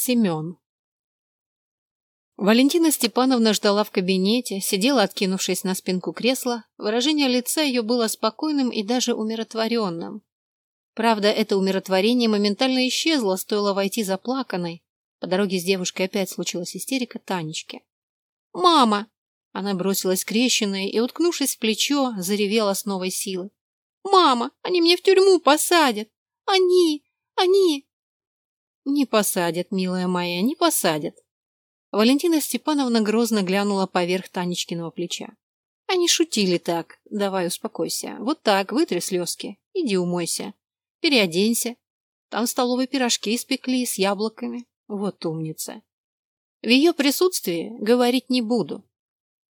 Семен. Валентина Степановна ждала в кабинете, сидела, откинувшись на спинку кресла. Выражение лица ее было спокойным и даже умиротворенным. Правда, это умиротворение моментально исчезло, стоило войти заплаканной. По дороге с девушкой опять случилась истерика Танечки. «Мама!» Она бросилась крещенной и, уткнувшись в плечо, заревела с новой силы. «Мама! Они мне в тюрьму посадят! Они! Они!» «Не посадят, милая моя, не посадят». Валентина Степановна грозно глянула поверх Танечкиного плеча. Они шутили так. Давай успокойся. Вот так, вытри слезки. Иди умойся. Переоденься. Там столовые пирожки испекли с яблоками. Вот умница. В ее присутствии говорить не буду.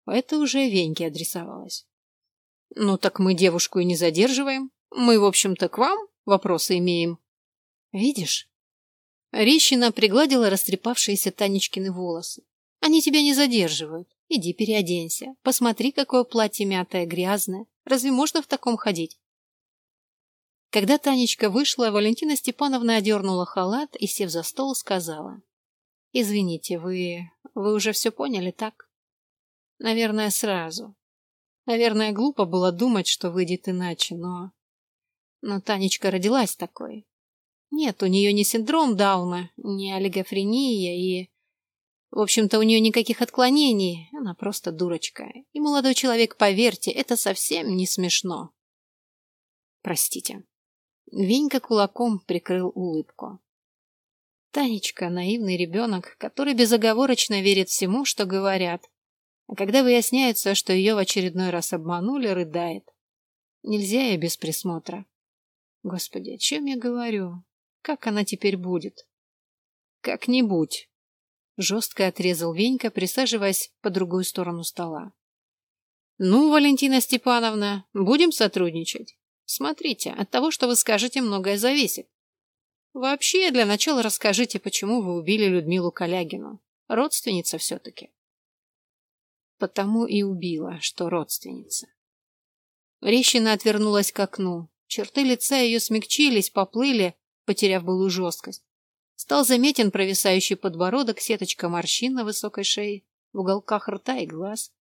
Это уже Веньке адресовалось. Ну так мы девушку и не задерживаем. Мы, в общем-то, к вам вопросы имеем. Видишь, Рещина пригладила растрепавшиеся Танечкины волосы. «Они тебя не задерживают. Иди переоденься. Посмотри, какое платье мятое, грязное. Разве можно в таком ходить?» Когда Танечка вышла, Валентина Степановна одернула халат и, сев за стол, сказала. «Извините, вы... вы уже все поняли, так?» «Наверное, сразу. Наверное, глупо было думать, что выйдет иначе, но... Но Танечка родилась такой. Нет, у нее не синдром Дауна, не олигофрения и... В общем-то, у нее никаких отклонений, она просто дурочка. И, молодой человек, поверьте, это совсем не смешно. Простите. Венька кулаком прикрыл улыбку. Танечка — наивный ребенок, который безоговорочно верит всему, что говорят. А когда выясняется, что ее в очередной раз обманули, рыдает. Нельзя ей без присмотра. Господи, о чем я говорю? Как она теперь будет? Как-нибудь. Жестко отрезал Венька, присаживаясь по другую сторону стола. Ну, Валентина Степановна, будем сотрудничать. Смотрите, от того, что вы скажете, многое зависит. Вообще, для начала расскажите, почему вы убили Людмилу Калягину. Родственница все-таки. Потому и убила, что родственница. Рещина отвернулась к окну. Черты лица ее смягчились, поплыли, потеряв былую жесткость. Стал заметен провисающий подбородок, сеточка морщин на высокой шее, в уголках рта и глаз.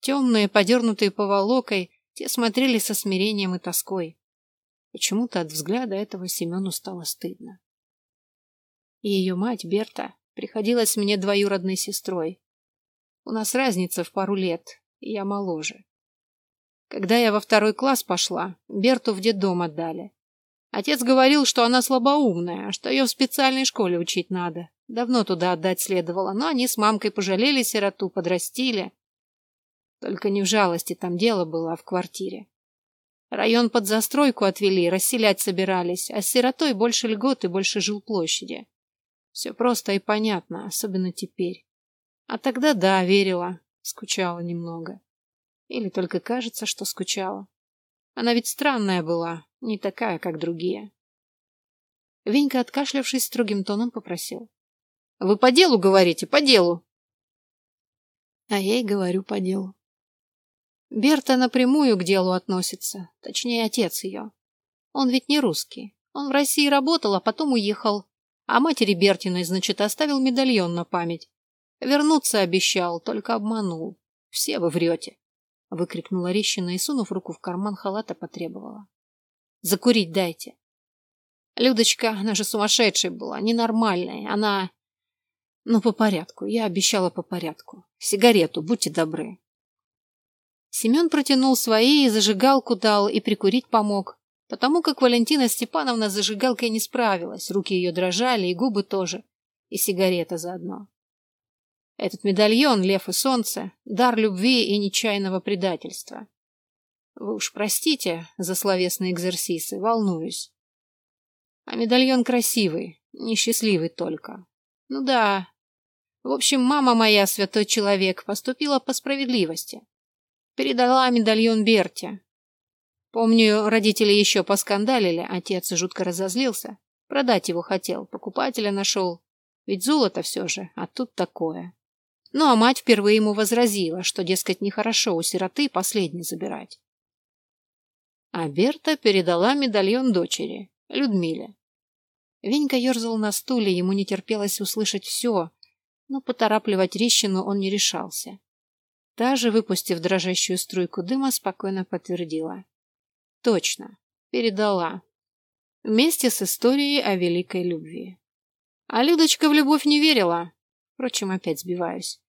Темные, подернутые поволокой, те смотрели со смирением и тоской. Почему-то от взгляда этого Семену стало стыдно. И ее мать, Берта, приходилась мне двоюродной сестрой. У нас разница в пару лет, я моложе. Когда я во второй класс пошла, Берту в детдом отдали. Отец говорил, что она слабоумная, что ее в специальной школе учить надо. Давно туда отдать следовало, но они с мамкой пожалели сироту, подрастили. Только не в жалости там дело было, а в квартире. Район под застройку отвели, расселять собирались, а с сиротой больше льгот и больше жилплощади. Все просто и понятно, особенно теперь. А тогда да, верила, скучала немного. Или только кажется, что скучала. Она ведь странная была, не такая, как другие. Венька, откашлявшись строгим тоном, попросил. — Вы по делу говорите, по делу. А я и говорю по делу. Берта напрямую к делу относится, точнее, отец ее. Он ведь не русский. Он в России работал, а потом уехал. А матери Бертиной, значит, оставил медальон на память. Вернуться обещал, только обманул. Все вы врете выкрикнула Рещина и, сунув руку в карман халата, потребовала. Закурить дайте. Людочка, она же сумасшедшая была, ненормальная. Она... Ну, по порядку. Я обещала по порядку. Сигарету, будьте добры. Семен протянул свои и зажигалку дал, и прикурить помог, потому как Валентина Степановна с зажигалкой не справилась. Руки ее дрожали, и губы тоже, и сигарета заодно. Этот медальон, лев и солнце, дар любви и нечаянного предательства. Вы уж простите за словесные экзерсисы, волнуюсь. А медальон красивый, несчастливый только. Ну да. В общем, мама моя, святой человек, поступила по справедливости. Передала медальон Берте. Помню, родители еще поскандалили, отец жутко разозлился. Продать его хотел, покупателя нашел. Ведь золото все же, а тут такое. Ну а мать впервые ему возразила, что, дескать, нехорошо у сироты последний забирать. А Берта передала медальон дочери, Людмиле. Венька ерзал на стуле, ему не терпелось услышать все, но поторапливать Рещину он не решался. Та же, выпустив дрожащую струйку дыма, спокойно подтвердила. Точно, передала. Вместе с историей о великой любви. А Людочка в любовь не верила. Впрочем, опять сбиваюсь.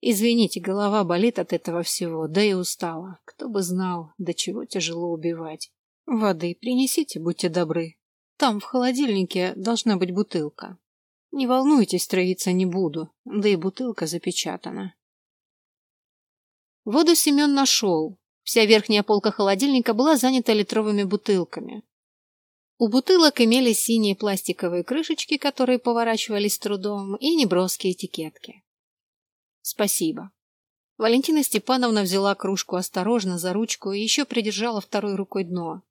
Извините, голова болит от этого всего, да и устала. Кто бы знал, до чего тяжело убивать. Воды принесите, будьте добры. Там в холодильнике должна быть бутылка. Не волнуйтесь, травиться не буду, да и бутылка запечатана. Воду Семен нашел. Вся верхняя полка холодильника была занята литровыми бутылками. У бутылок имелись синие пластиковые крышечки, которые поворачивались трудом, и неброские этикетки. Спасибо. Валентина Степановна взяла кружку осторожно за ручку и еще придержала второй рукой дно.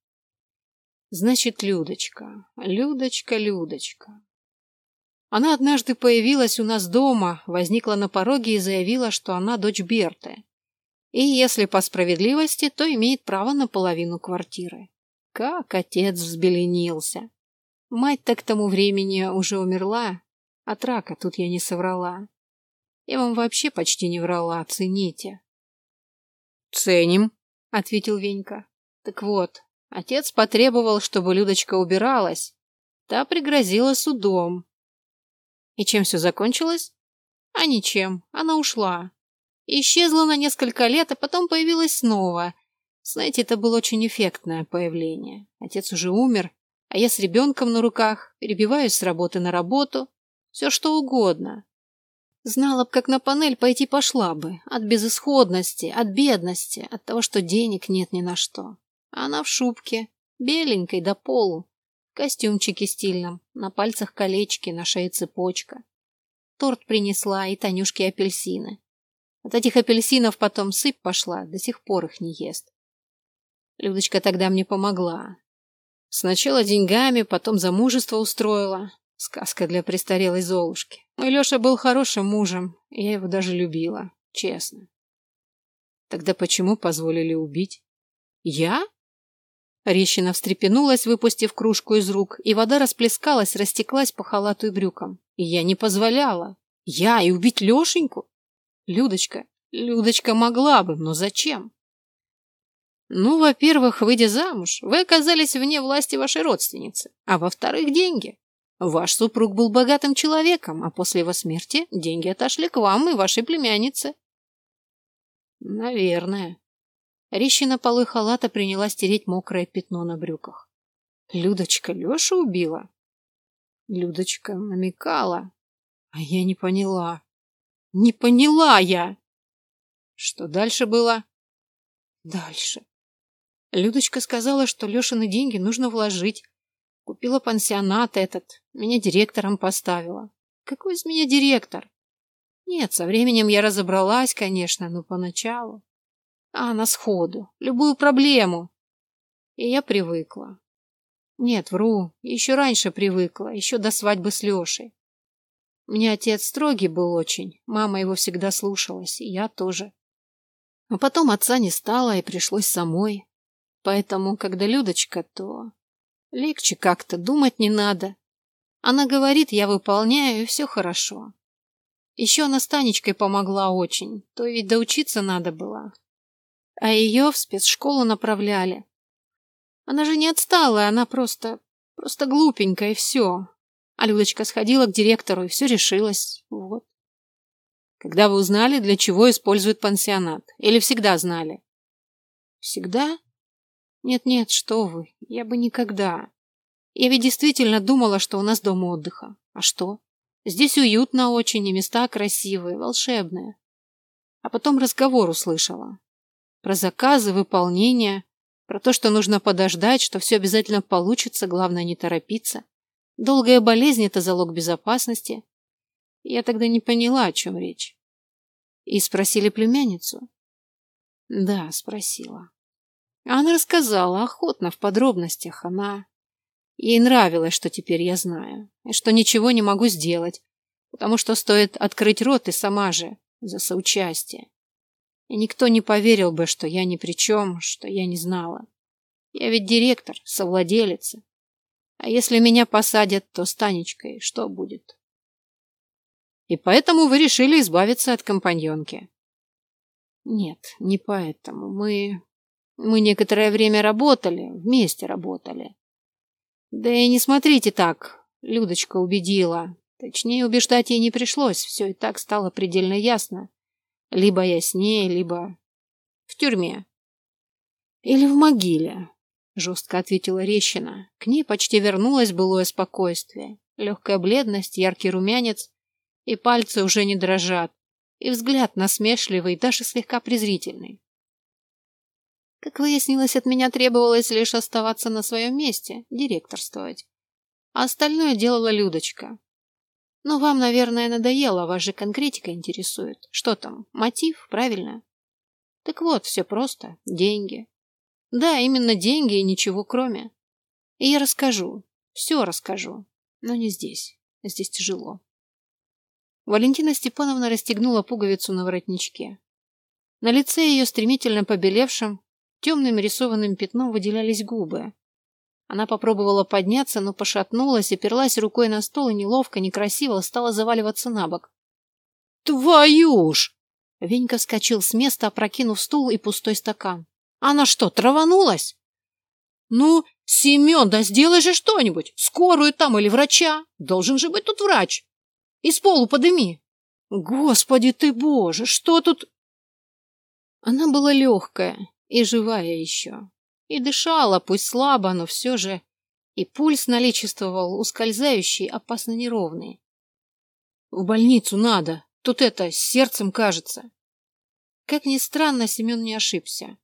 Значит, Людочка, Людочка, Людочка. Она однажды появилась у нас дома, возникла на пороге и заявила, что она дочь Берты. И если по справедливости, то имеет право на половину квартиры. Как отец взбеленился. Мать-то к тому времени уже умерла, от рака тут я не соврала. Я вам вообще почти не врала, цените. Ценим, ответил Венька. Так вот, отец потребовал, чтобы Людочка убиралась. Та пригрозила судом. И чем все закончилось? А ничем, она ушла. Исчезла на несколько лет, а потом появилась снова. Знаете, это было очень эффектное появление. Отец уже умер, а я с ребенком на руках, перебиваюсь с работы на работу. Все что угодно. Знала б, как на панель пойти пошла бы. От безысходности, от бедности, от того, что денег нет ни на что. А она в шубке, беленькой до полу, в костюмчике стильном, на пальцах колечки, на шее цепочка. Торт принесла и Танюшке апельсины. От этих апельсинов потом сыпь пошла, до сих пор их не ест. Людочка тогда мне помогла. Сначала деньгами, потом замужество устроила. Сказка для престарелой Золушки. Мой Леша был хорошим мужем, я его даже любила, честно. Тогда почему позволили убить? Я? Рещина встрепенулась, выпустив кружку из рук, и вода расплескалась, растеклась по халату и брюкам. И я не позволяла. Я и убить Лешеньку? Людочка, Людочка могла бы, но зачем? Ну, во-первых, выйдя замуж, вы оказались вне власти вашей родственницы, а во-вторых, деньги. Ваш супруг был богатым человеком, а после его смерти деньги отошли к вам и вашей племяннице. Наверное. Рищина полы халата принялась тереть мокрое пятно на брюках. Людочка Леша убила? Людочка намекала. А я не поняла. Не поняла я! Что дальше было? Дальше. Людочка сказала, что Лешины деньги нужно вложить, Купила пансионат этот, меня директором поставила. Какой из меня директор? Нет, со временем я разобралась, конечно, но поначалу. А, на сходу, любую проблему. И я привыкла. Нет, вру, еще раньше привыкла, еще до свадьбы с Лешей. Меня отец строгий был очень, мама его всегда слушалась, и я тоже. Но потом отца не стало, и пришлось самой. Поэтому, когда Людочка, то Легче как-то, думать не надо. Она говорит, я выполняю, и все хорошо. Еще она с Танечкой помогла очень, то ведь доучиться надо было. А ее в спецшколу направляли. Она же не отстала, она просто... просто глупенькая, и все. А Людочка сходила к директору, и все решилось. Вот. Когда вы узнали, для чего используют пансионат? Или всегда знали? Всегда? Нет-нет, что вы, я бы никогда. Я ведь действительно думала, что у нас дом отдыха. А что? Здесь уютно очень, и места красивые, волшебные. А потом разговор услышала. Про заказы, выполнение, про то, что нужно подождать, что все обязательно получится, главное не торопиться. Долгая болезнь – это залог безопасности. Я тогда не поняла, о чем речь. И спросили племянницу? Да, спросила. Она рассказала охотно, в подробностях. Она... Ей нравилось, что теперь я знаю, и что ничего не могу сделать, потому что стоит открыть рот и сама же за соучастие. И никто не поверил бы, что я ни при чем, что я не знала. Я ведь директор, совладелица. А если меня посадят, то с Танечкой что будет? И поэтому вы решили избавиться от компаньонки. Нет, не поэтому. Мы... Мы некоторое время работали, вместе работали. Да и не смотрите так. Людочка убедила. Точнее, убеждать ей не пришлось. Все и так стало предельно ясно. Либо я с ней, либо в тюрьме. Или в могиле, жестко ответила Рещина. К ней почти вернулось былое спокойствие. Легкая бледность, яркий румянец, и пальцы уже не дрожат, и взгляд насмешливый, даже слегка презрительный. Как выяснилось, от меня требовалось лишь оставаться на своем месте, директорствовать. А остальное делала Людочка. Но вам, наверное, надоело, вас же конкретика интересует. Что там, мотив, правильно? Так вот, все просто. Деньги. Да, именно деньги и ничего кроме. И я расскажу. Все расскажу. Но не здесь. Здесь тяжело. Валентина Степановна расстегнула пуговицу на воротничке. На лице ее, стремительно побелевшем, темным рисованным пятном выделялись губы. Она попробовала подняться, но пошатнулась, оперлась рукой на стол и неловко, некрасиво стала заваливаться на бок. «Твою ж!» Венька вскочил с места, опрокинув стул и пустой стакан. «Она что, траванулась?» «Ну, Семен, да сделай же что-нибудь! Скорую там или врача! Должен же быть тут врач! Из полу подыми!» «Господи ты боже, что тут...» Она была легкая и живая еще. И дышала, пусть слабо, но все же. И пульс наличествовал, ускользающий, опасно неровный. В больницу надо. Тут это, с сердцем кажется. Как ни странно, Семен не ошибся.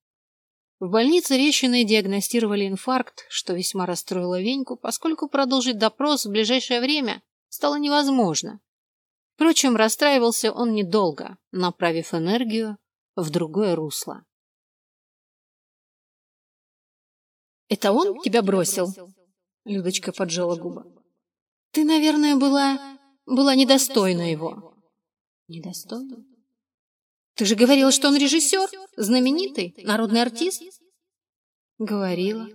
В больнице Рещиной диагностировали инфаркт, что весьма расстроило Веньку, поскольку продолжить допрос в ближайшее время стало невозможно. Впрочем, расстраивался он недолго, направив энергию в другое русло. Это он тебя бросил? Людочка поджала губы. Ты, наверное, была... была недостойна его. Недостойна? Ты же говорила, что он режиссер, знаменитый, народный артист? Говорила.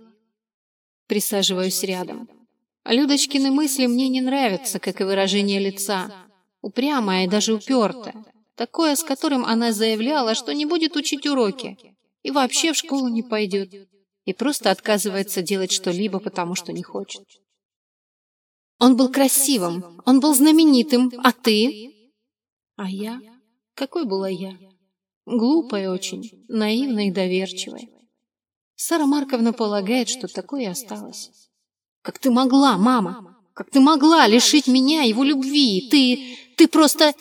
Присаживаюсь рядом. Людочкины мысли мне не нравятся, как и выражение лица. Упрямая и даже упертая. Такое, с которым она заявляла, что не будет учить уроки и вообще в школу не пойдет и просто отказывается делать что-либо, потому что не хочет. Он был красивым, он был знаменитым, а ты? А я? Какой была я? Глупая очень, наивная и доверчивая. Сара Марковна полагает, что такое и осталось. Как ты могла, мама? Как ты могла лишить меня его любви? Ты... ты просто...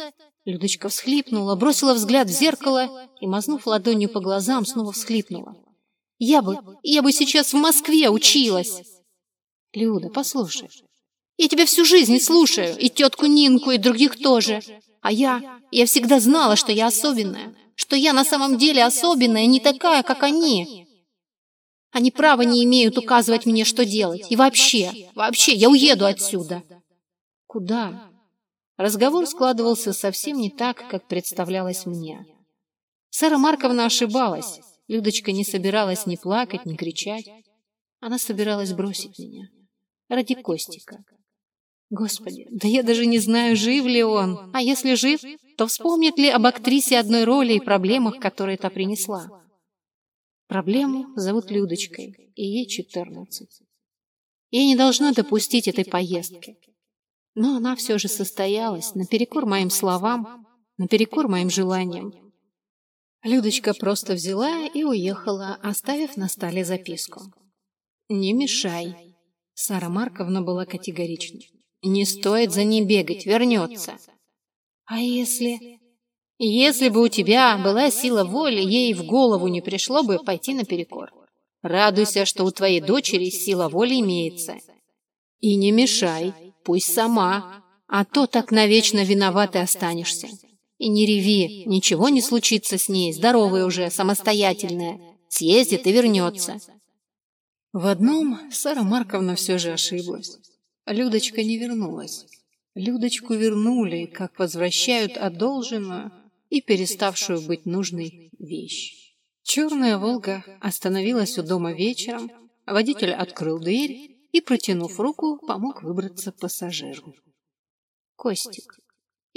Людочка всхлипнула, бросила взгляд в зеркало и, мазнув ладонью по глазам, снова всхлипнула. Я бы, я бы сейчас в Москве училась. Люда, послушай. Я тебя всю жизнь слушаю, и тетку Нинку, и других тоже. А я, я всегда знала, что я особенная, что я на самом деле особенная, не такая, как они. Они права не имеют указывать мне, что делать. И вообще, вообще, я уеду отсюда. Куда? Разговор складывался совсем не так, как представлялось мне. Сара Марковна ошибалась. Людочка не собиралась ни плакать, ни кричать. Она собиралась бросить меня. Ради Костика. Господи, да я даже не знаю, жив ли он. А если жив, то вспомнит ли об актрисе одной роли и проблемах, которые та принесла. Проблему зовут Людочкой, и ей четырнадцать. Я не должна допустить этой поездки. Но она все же состоялась, наперекор моим словам, наперекор моим желаниям. Людочка просто взяла и уехала, оставив на столе записку. «Не мешай». Сара Марковна была категорична. «Не стоит за ней бегать, вернется». «А если...» «Если бы у тебя была сила воли, ей в голову не пришло бы пойти наперекор. Радуйся, что у твоей дочери сила воли имеется. И не мешай, пусть сама, а то так навечно виноватой останешься. И не реви, ничего не случится с ней, здоровая уже, самостоятельная. Съездит и вернется. В одном Сара Марковна все же ошиблась. Людочка не вернулась. Людочку вернули, как возвращают одолженную и переставшую быть нужной вещь. Черная «Волга» остановилась у дома вечером, водитель открыл дверь и, протянув руку, помог выбраться пассажиру. Костик.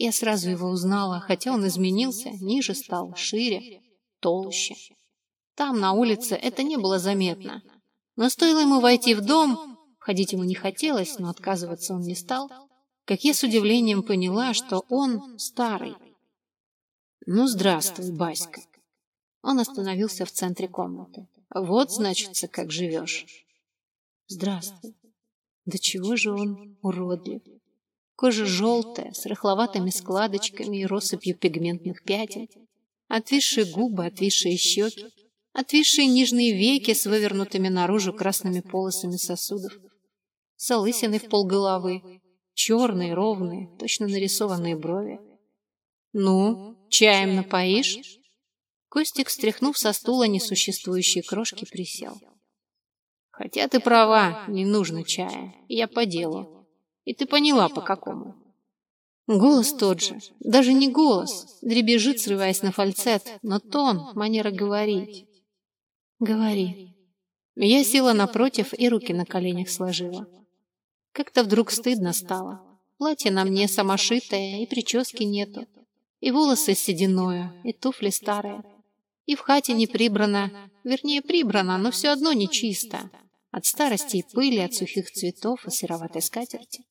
Я сразу его узнала, хотя он изменился, ниже стал, шире, толще. Там, на улице, это не было заметно. Но стоило ему войти в дом, ходить ему не хотелось, но отказываться он не стал, как я с удивлением поняла, что он старый. «Ну, здравствуй, Баська». Он остановился в центре комнаты. «Вот, значится, как живешь». «Здравствуй». Да чего же он уродлив. Кожа желтая, с рыхловатыми складочками и россыпью пигментных пятен, отвисшие губы, отвисшие щеки, отвисшие нижние веки с вывернутыми наружу красными полосами сосудов, солысины в полголовы, черные, ровные, точно нарисованные брови. «Ну, чаем напоишь?» Костик, стряхнув со стула несуществующие крошки, присел. «Хотя ты права, не нужно чая, я по делу. И ты поняла, по какому». Голос тот же, даже не голос, дребезжит, срываясь на фальцет, но тон, манера говорить. «Говори». Я села напротив и руки на коленях сложила. Как-то вдруг стыдно стало. Платье на мне самошитое, и прически нету. И волосы сединою, и туфли старые. И в хате не прибрано, вернее прибрано, но все одно не чисто. От старости и пыли, от сухих цветов и сероватой скатерти.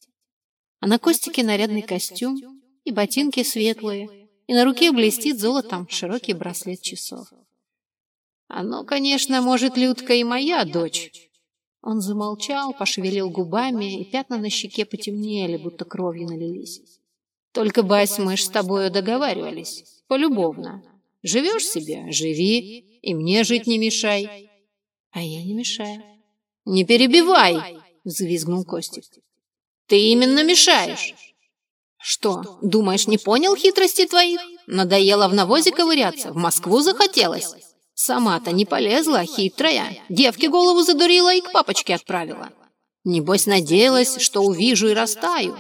А на Костике нарядный костюм, и ботинки светлые, и на руке блестит золотом широкий браслет часов. Оно, конечно, может, Людка и моя дочь, он замолчал, пошевелил губами, и пятна на щеке потемнели, будто кровью налились. Только, Бась, мы ж с тобою договаривались. Полюбовно. Живешь себе — живи, и мне жить не мешай. А я не мешаю. Не перебивай, взвизгнул Костик. Ты именно мешаешь. Что, думаешь, не понял хитрости твоих? Надоело в навозе ковыряться, в Москву захотелось. Сама-то не полезла, хитрая. Девке голову задурила и к папочке отправила. Небось, надеялась, что увижу и растаю.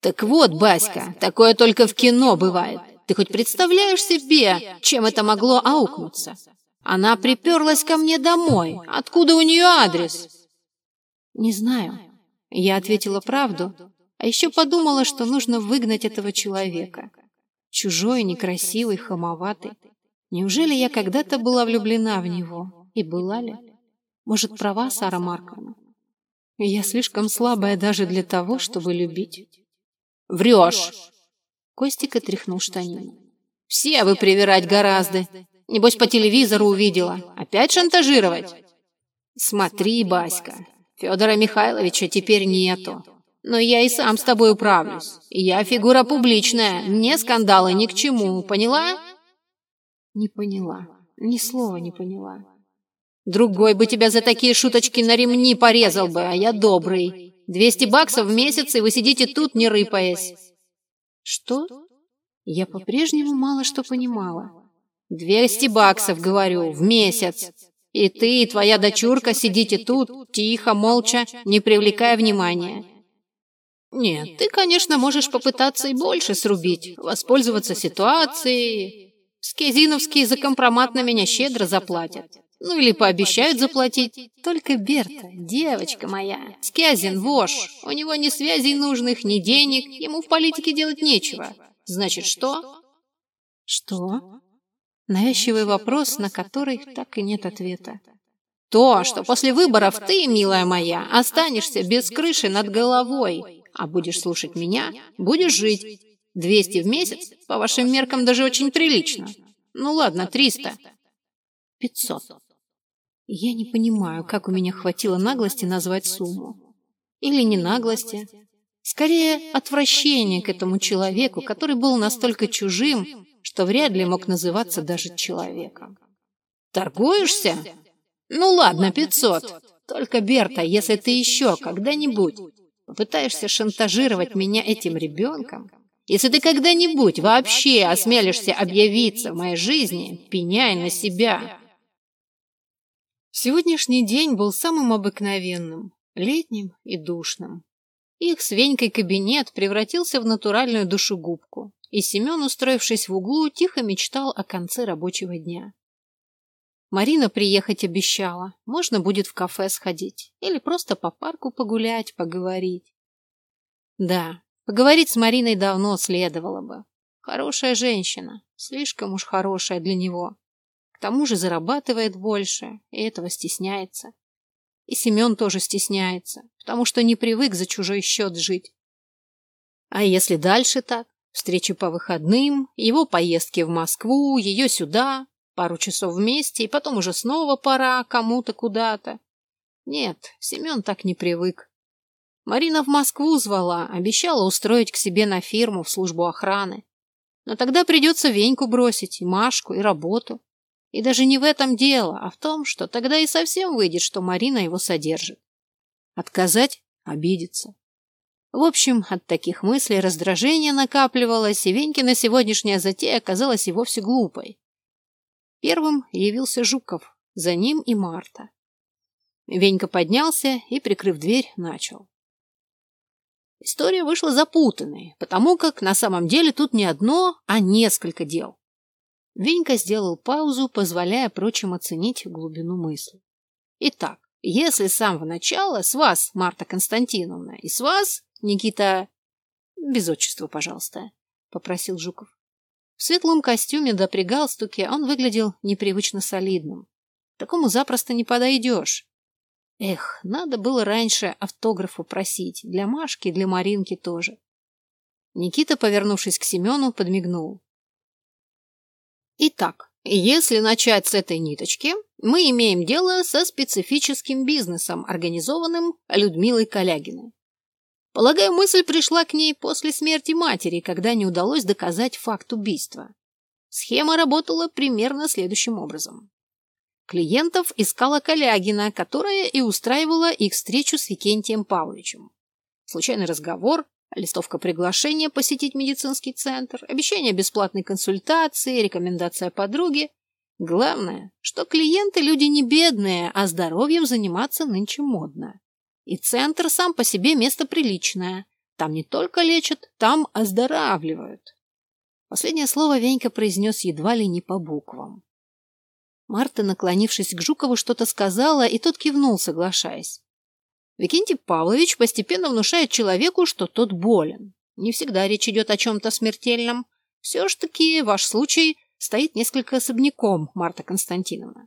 Так вот, Баська, такое только в кино бывает. Ты хоть представляешь себе, чем это могло аукнуться? Она приперлась ко мне домой. Откуда у нее адрес? Не знаю. Я ответила правду, а еще подумала, что нужно выгнать этого человека. Чужой, некрасивый, хамоватый. Неужели я когда-то была влюблена в него? И была ли? Может, права Сара Марковна? Я слишком слабая даже для того, чтобы любить. Врешь! Костик отряхнул штанину. Все вы привирать гораздо. Небось, по телевизору увидела. Опять шантажировать? Смотри, Баська, Федора Михайловича теперь нету. Но я и сам с тобой управлюсь. Я фигура публичная, мне скандалы ни к чему, поняла? Не поняла. Ни слова не поняла. Другой бы тебя за такие шуточки на ремни порезал бы, а я добрый. Двести баксов в месяц, и вы сидите тут, не рыпаясь. Что? Я по-прежнему мало что понимала. Двести баксов, говорю, в месяц. И ты, и твоя дочурка сидите тут, тихо, молча, не привлекая внимания. Нет, ты, конечно, можешь попытаться и больше срубить, воспользоваться ситуацией, Скезиновские за компромат на меня щедро заплатят. Ну или пообещают заплатить. Только Берта, девочка моя, Скязин вож. У него ни связей нужных, ни денег, ему в политике делать нечего. Значит, что? Что? Навязчивый вопрос, на который так и нет ответа. То, что после выборов ты, милая моя, останешься без крыши над головой, а будешь слушать меня, будешь жить, Двести в месяц, по вашим меркам, даже очень прилично. Ну ладно, триста. Пятьсот. Я не понимаю, как у меня хватило наглости назвать сумму. Или не наглости. Скорее, отвращение к этому человеку, который был настолько чужим, что вряд ли мог называться даже человеком. Торгуешься? Ну ладно, пятьсот. Только, Берта, если ты еще когда-нибудь попытаешься шантажировать меня этим ребенком, если ты когда-нибудь вообще осмелишься объявиться в моей жизни, пеняй на себя. Сегодняшний день был самым обыкновенным, летним и душным. Их с Венькой кабинет превратился в натуральную душегубку, и Семен, устроившись в углу, тихо мечтал о конце рабочего дня. Марина приехать обещала. Можно будет в кафе сходить. Или просто по парку погулять, поговорить. Да, поговорить с Мариной давно следовало бы. Хорошая женщина. Слишком уж хорошая для него. К тому же зарабатывает больше, и этого стесняется. И Семен тоже стесняется, потому что не привык за чужой счет жить. А если дальше так? Встречи по выходным, его поездки в Москву, ее сюда, пару часов вместе, и потом уже снова пора кому-то куда-то. Нет, Семен так не привык. Марина в Москву звала, обещала устроить к себе на фирму в службу охраны. Но тогда придется Веньку бросить, и Машку, и работу. И даже не в этом дело, а в том, что тогда и совсем выйдет, что Марина его содержит. Отказать – обидеться. В общем, от таких мыслей раздражение накапливалось, и Венькина сегодняшняя затея оказалась и вовсе глупой. Первым явился Жуков, за ним и Марта. Венька поднялся и, прикрыв дверь, начал. История вышла запутанной, потому как на самом деле тут не одно, а несколько дел. Венька сделал паузу, позволяя прочим оценить глубину мысли. Итак, если с самого начала с вас, Марта Константиновна, и с вас, Никита... Без отчества, пожалуйста, попросил Жуков. В светлом костюме да при галстуке он выглядел непривычно солидным. Такому запросто не подойдешь. Эх, надо было раньше автографу просить. Для Машки, для Маринки тоже. Никита, повернувшись к Семену, подмигнул. Итак, если начать с этой ниточки, мы имеем дело со специфическим бизнесом, организованным Людмилой Калягиной. Полагаю, мысль пришла к ней после смерти матери, когда не удалось доказать факт убийства. Схема работала примерно следующим образом. Клиентов искала Калягина, которая и устраивала их встречу с Викентием Павловичем. Случайный разговор, листовка приглашения посетить медицинский центр, обещание бесплатной консультации, рекомендация подруги. Главное, что клиенты люди не бедные, а здоровьем заниматься нынче модно. И центр сам по себе место приличное. Там не только лечат, там оздоравливают. Последнее слово Венька произнес едва ли не по буквам. Марта, наклонившись к Жукову, что-то сказала, и тот кивнул, соглашаясь. Викентий Павлович постепенно внушает человеку, что тот болен. Не всегда речь идет о чем-то смертельном. Все ж таки ваш случай стоит несколько особняком, Марта Константиновна.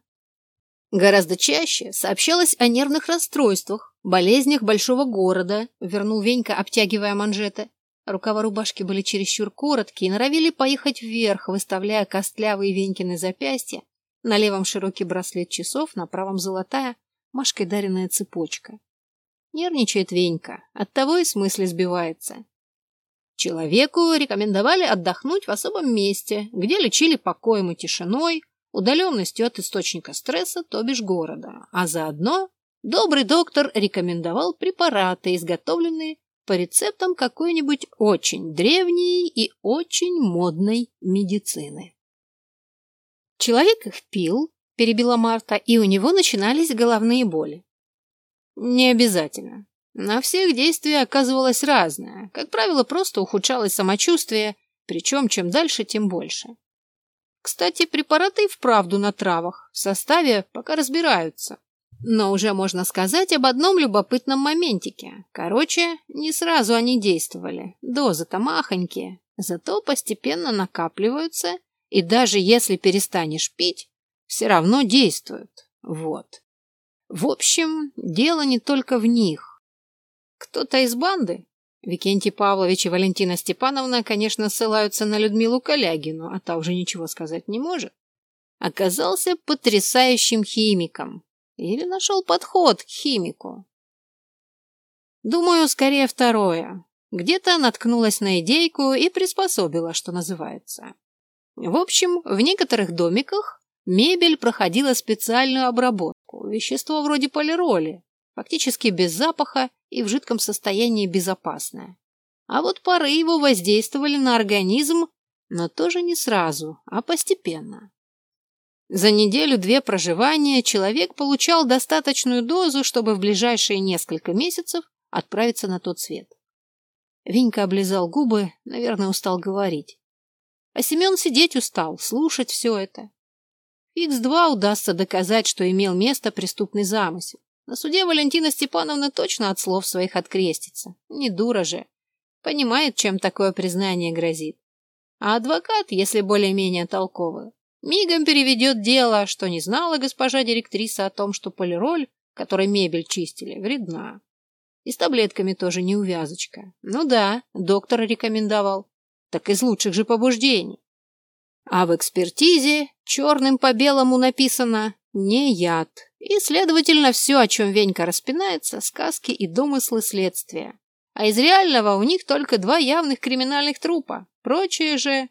Гораздо чаще сообщалось о нервных расстройствах, болезнях большого города, вернул Венька, обтягивая манжеты. Рукава рубашки были чересчур короткие и норовили поехать вверх, выставляя костлявые Венькины запястья на левом широкий браслет часов, на правом золотая, Машкой даренная цепочка. Нервничает Венька, оттого и смысле сбивается. Человеку рекомендовали отдохнуть в особом месте, где лечили покоем и тишиной, удаленностью от источника стресса, то бишь города. А заодно добрый доктор рекомендовал препараты, изготовленные по рецептам какой-нибудь очень древней и очень модной медицины. Человек их пил, перебила Марта, и у него начинались головные боли. Не обязательно. На всех действие оказывалось разное. Как правило, просто ухудшалось самочувствие, причем чем дальше, тем больше. Кстати, препараты и вправду на травах. В составе пока разбираются. Но уже можно сказать об одном любопытном моментике. Короче, не сразу они действовали. Дозы-то махонькие. Зато постепенно накапливаются и даже если перестанешь пить, все равно действуют. Вот. В общем, дело не только в них. Кто-то из банды, Викентий Павлович и Валентина Степановна, конечно, ссылаются на Людмилу Калягину, а та уже ничего сказать не может, оказался потрясающим химиком или нашел подход к химику. Думаю, скорее второе. Где-то наткнулась на идейку и приспособила, что называется. В общем, в некоторых домиках мебель проходила специальную обработку, вещество вроде полироли, фактически без запаха и в жидком состоянии безопасное. А вот пары его воздействовали на организм, но тоже не сразу, а постепенно. За неделю-две проживания человек получал достаточную дозу, чтобы в ближайшие несколько месяцев отправиться на тот свет. Винька облизал губы, наверное, устал говорить. А Семен сидеть устал, слушать все это. Х2 удастся доказать, что имел место преступный замысел. На суде Валентина Степановна точно от слов своих открестится. Не дура же. Понимает, чем такое признание грозит. А адвокат, если более-менее толковый, мигом переведет дело, что не знала госпожа директриса о том, что полироль, которой мебель чистили, вредна. И с таблетками тоже неувязочка. Ну да, доктор рекомендовал. Так из лучших же побуждений. А в экспертизе черным по белому написано «не яд». И, следовательно, все, о чем Венька распинается, сказки и домыслы следствия. А из реального у них только два явных криминальных трупа. Прочее же,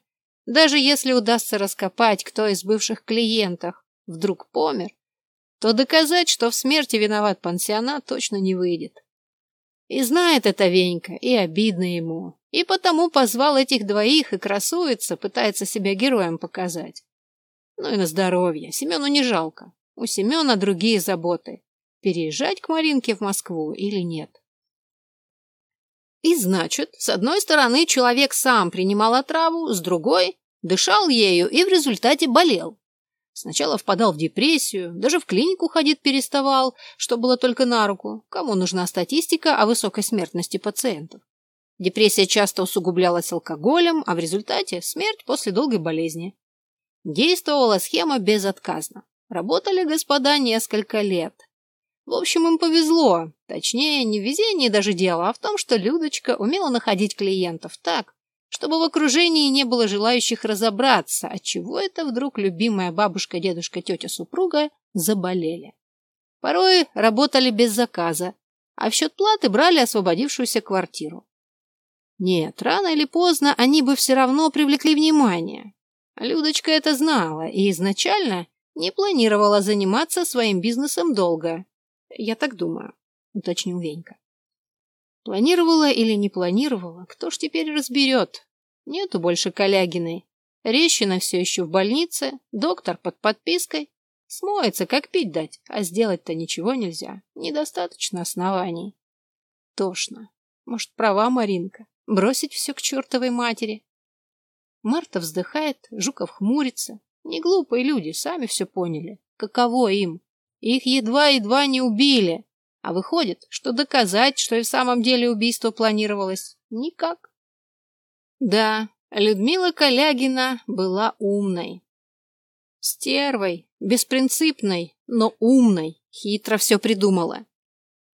даже если удастся раскопать, кто из бывших клиентов вдруг помер, то доказать, что в смерти виноват пансионат, точно не выйдет. И знает это Венька, и обидно ему. И потому позвал этих двоих и красуется, пытается себя героем показать. Ну и на здоровье. Семену не жалко. У Семена другие заботы. Переезжать к Маринке в Москву или нет. И значит, с одной стороны, человек сам принимал отраву, с другой – дышал ею и в результате болел. Сначала впадал в депрессию, даже в клинику ходить переставал, что было только на руку. Кому нужна статистика о высокой смертности пациентов? Депрессия часто усугублялась алкоголем, а в результате смерть после долгой болезни. Действовала схема безотказно. Работали господа несколько лет. В общем, им повезло. Точнее, не в везении даже дело, а в том, что Людочка умела находить клиентов так, чтобы в окружении не было желающих разобраться, от чего это вдруг любимая бабушка, дедушка, тетя, супруга заболели. Порой работали без заказа, а в счет платы брали освободившуюся квартиру. Нет, рано или поздно они бы все равно привлекли внимание. Людочка это знала и изначально не планировала заниматься своим бизнесом долго, я так думаю, уточнил Венька. Планировала или не планировала, кто ж теперь разберет? Нету больше Калягиной. Рещина все еще в больнице, доктор под подпиской. Смоется, как пить дать, а сделать-то ничего нельзя. Недостаточно оснований. Тошно. Может, права Маринка? Бросить все к чертовой матери? Марта вздыхает, Жуков хмурится. Не глупые люди, сами все поняли. Каково им? Их едва-едва не убили. А выходит, что доказать, что и в самом деле убийство планировалось, никак. Да, Людмила Калягина была умной. Стервой, беспринципной, но умной, хитро все придумала.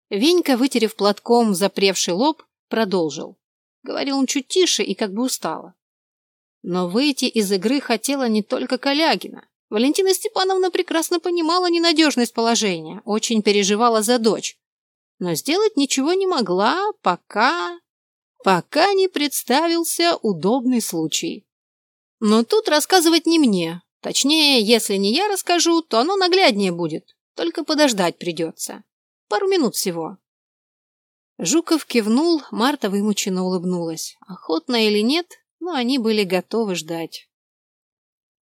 Венька, вытерев платком запревший лоб, продолжил. Говорил он чуть тише и как бы устало. Но выйти из игры хотела не только Калягина. Валентина Степановна прекрасно понимала ненадежность положения, очень переживала за дочь. Но сделать ничего не могла, пока... пока не представился удобный случай. Но тут рассказывать не мне. Точнее, если не я расскажу, то оно нагляднее будет. Только подождать придется. Пару минут всего. Жуков кивнул, Марта вымученно улыбнулась. Охотно или нет, но они были готовы ждать.